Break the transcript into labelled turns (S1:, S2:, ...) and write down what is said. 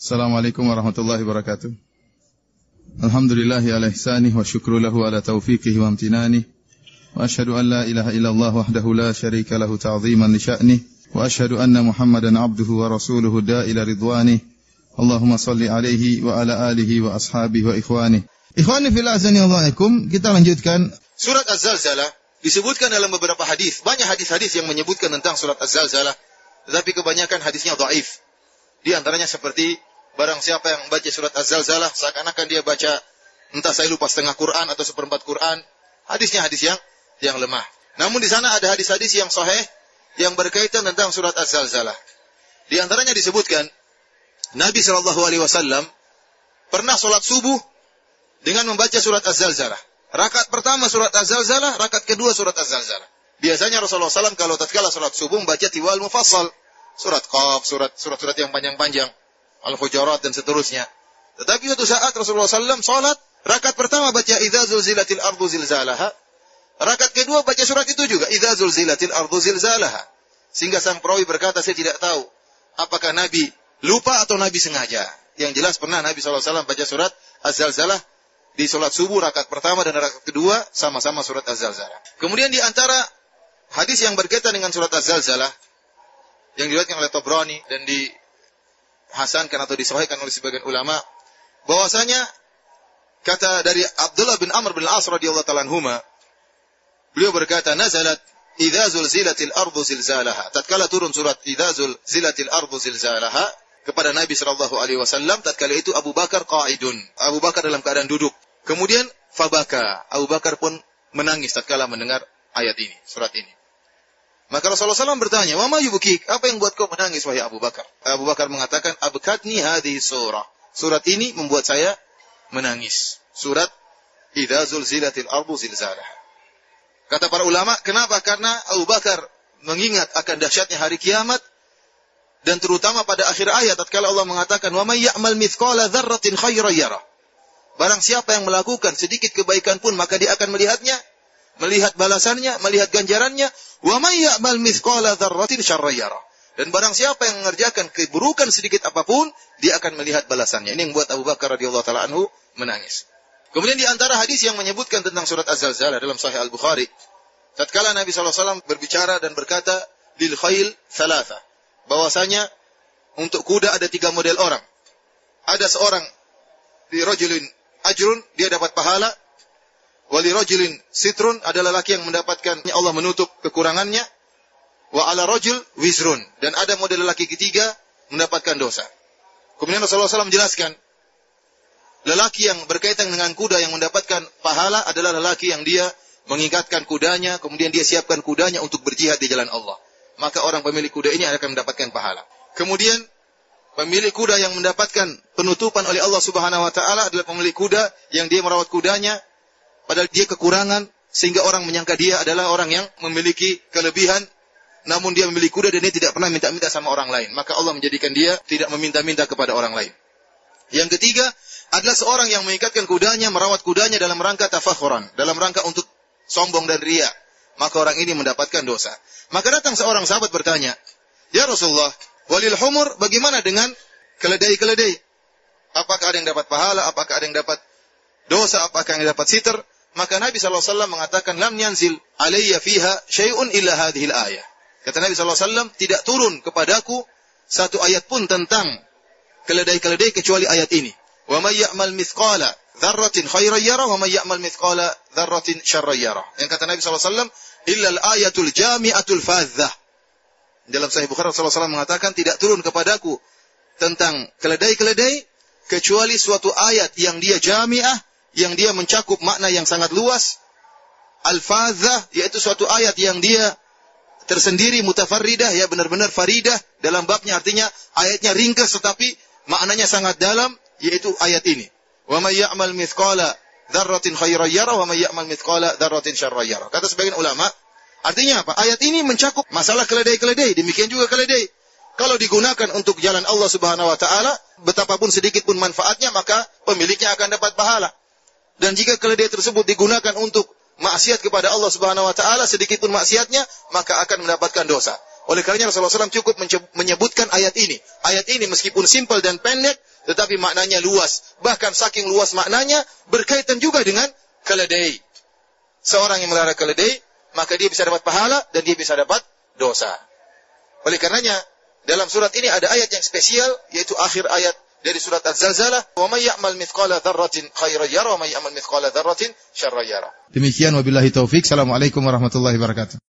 S1: Assalamualaikum warahmatullahi wabarakatuh. Alhamdulillahi ala ihsanih wa syukru lahu ala taufiqihi wa amtinanih. Wa ashhadu an la ilaha illallah wahdahu la syarika lahu ta'ziman li. Wa ashhadu anna Muhammadan abduhu wa rasuluhu da'ila ridwanih. Allahumma salli alaihi wa ala alihi wa ashabihi wa ikhwanih. Ikhwani fil azani Allahikum, kita lanjutkan
S2: Surat Az-Zalzalah disebutkan dalam beberapa hadis. Banyak hadis-hadis yang menyebutkan tentang surat Az-Zalzalah, tetapi kebanyakan hadisnya dhaif. Di antaranya seperti barang siapa yang baca surat Az-Zalzalah seakan-akan dia baca entah saya lupa setengah Quran atau seperempat Quran. Hadisnya hadis yang yang lemah. Namun di sana ada hadis-hadis yang sahih yang berkaitan tentang surat Az-Zalzalah. Di antaranya disebutkan Nabi Shallallahu alaihi wasallam pernah sholat subuh dengan membaca surat Az-Zalzalah. Rakaat pertama surat Az-Zalzalah, rakaat kedua surat Az-Zalzalah. Biasanya Rasulullah SAW kalau tatkala sholat subuh membaca tiwal mufassal. Surat Qaf, surat surat-surat yang panjang-panjang. Al-Hujurat dan seterusnya. Tetapi suatu saat Rasulullah SAW sholat, rakaat pertama baca Idza zulzilatil ardu zilzalaha. Rakaat kedua baca surat itu juga Idza zulzilatil ardu zilzalaha. Sehingga sang perawi berkata, saya tidak tahu apakah Nabi lupa atau Nabi sengaja. Yang jelas pernah Nabi SAW baca surat Az-Zalzalah di sholat subuh rakaat pertama dan rakaat kedua sama-sama surat Az-Zalzalah. Kemudian di antara hadis yang berkaitan dengan surat Az-Zalzalah yang diriwayatkan oleh Tabrani dan dihasankan atau disahihkan oleh sebagian ulama bahwasanya kata dari Abdullah bin Amr bin Al-As radhiyallahu taala anhuma beliau berkata nazalat idza zulzilatil ardu zilzalaha. Tatkala turun surat idza zulzilatil ardu zilzalaha kepada Nabi sallallahu alaihi wasallam tatkala itu Abu Bakar qaidun. Abu Bakar dalam keadaan duduk. Kemudian fabaka. Abu Bakar pun menangis tatkala mendengar ayat ini surat ini maka Rasulullah SAW bertanya, "Wama yubukik? Apa yang buat kau menangis wahai Abu Bakar?" Abu Bakar mengatakan, "Abkatni hadhi surah." Surat ini membuat saya menangis. Surat Idza zulzilatil ardu zilzalah. Kata para ulama, kenapa? Karena Abu Bakar mengingat akan dahsyatnya hari kiamat dan terutama pada akhir ayat tatkala Allah mengatakan, "Wa may ya'mal mithqala dzarratin khairan yarah." Barang siapa yang melakukan sedikit kebaikan pun maka dia akan melihatnya melihat balasannya, melihat ganjarannya, wa may ya'mal mithqala dzarratin. Dan barang siapa yang mengerjakan keburukan sedikit apa pun, dia akan melihat balasannya. Ini yang membuat Abu Bakar radhiyallahu taala anhu menangis. Kemudian di antara hadis yang menyebutkan tentang surat Az-Zalzalah dalam Sahih Al-Bukhari, tatkala Nabi SAW berbicara dan berkata, lil khail thalatha. Bahwasanya untuk kuda ada tiga model orang. Ada seorang di rajulin ajrun, dia dapat pahala, Wali rajulin sitrun adalah laki yang mendapatkan Allah menutup kekurangannya. Wa ala rajul wizrun. Dan ada model laki ketiga mendapatkan dosa. Kemudian Rasulullah SAW menjelaskan. Lelaki yang berkaitan dengan kuda yang mendapatkan pahala adalah lelaki yang dia mengingatkan kudanya, kemudian dia siapkan kudanya untuk berjihad di jalan Allah. Maka orang pemilik kuda ini akan mendapatkan pahala. Kemudian pemilik kuda yang mendapatkan penutupan oleh Allah Subhanahu wa taala adalah pemilik kuda yang dia merawat kudanya Padahal dia kekurangan sehingga orang menyangka dia adalah orang yang memiliki kelebihan namun dia memiliki kuda dan dia tidak pernah minta-minta sama orang lain. Maka Allah menjadikan dia tidak meminta-minta kepada orang lain. Yang ketiga adalah seorang yang mengikatkan kudanya, merawat kudanya dalam rangka tafakhuran, dalam rangka untuk sombong dan ria. Maka orang ini mendapatkan dosa. Maka datang seorang sahabat bertanya, "Ya Rasulullah, walil humur bagaimana dengan keledai-keledai? Apakah ada yang dapat pahala? Apakah ada yang dapat dosa? Apakah yang dapat sitar?" Maka Nabi SAW mengatakan, Lam yanzil alaiya fiha syai'un illa hadhil ayah. Kata Nabi SAW, tidak turun kepadaku satu ayat pun tentang keledai-keledai kecuali ayat ini. Wa may ya'mal mithqala dzarratin khairan yara wa may ya'mal mithqala dzarratin syarran yara. Yang kata Nabi SAW, illa al-ayatul jami'atul fadzah. Dalam Sahih Bukhari Rasulullah SAW mengatakan tidak turun kepadaku tentang keledai-keledai kecuali suatu ayat yang dia jami'ah yang dia mencakup makna yang sangat luas. Al-fadzah yaitu suatu ayat yang dia tersendiri mutafarridah ya benar-benar faridah dalam babnya artinya ayatnya ringkas tetapi maknanya sangat dalam yaitu ayat ini. Wa may ya'mal mithqala dzarratin khairan yara wa may ya'mal mithqala dzarratin syarran yara. Kata sebagian ulama, artinya apa? Ayat ini mencakup masalah keledai-keledai, demikian juga keledai. Kalau digunakan untuk jalan Allah Subhanahu wa taala, betapapun sedikit pun manfaatnya, maka pemiliknya akan dapat pahala. Dan jika keledai tersebut digunakan untuk maksiat kepada Allah Subhanahu wa taala sedikit pun maksiatnya, maka akan mendapatkan dosa. Oleh karenanya Rasulullah SAW cukup menyebutkan ayat ini. Ayat ini meskipun simpel dan pendek, tetapi maknanya luas. Bahkan saking luas maknanya berkaitan juga dengan keledai. Seorang yang melihara keledai, maka dia bisa dapat pahala dan dia bisa dapat dosa. Oleh karenanya, dalam surat ini ada ayat yang spesial, yaitu akhir ayat dari surat Az-Zalzalah, "Wa may ya'mal mithqala dzarratin khairan yara wa may ya'mal mithqala dzarratin syarran yara."
S1: Demikian wabillahi taufik. Assalamualaikum warahmatullahi wabarakatuh.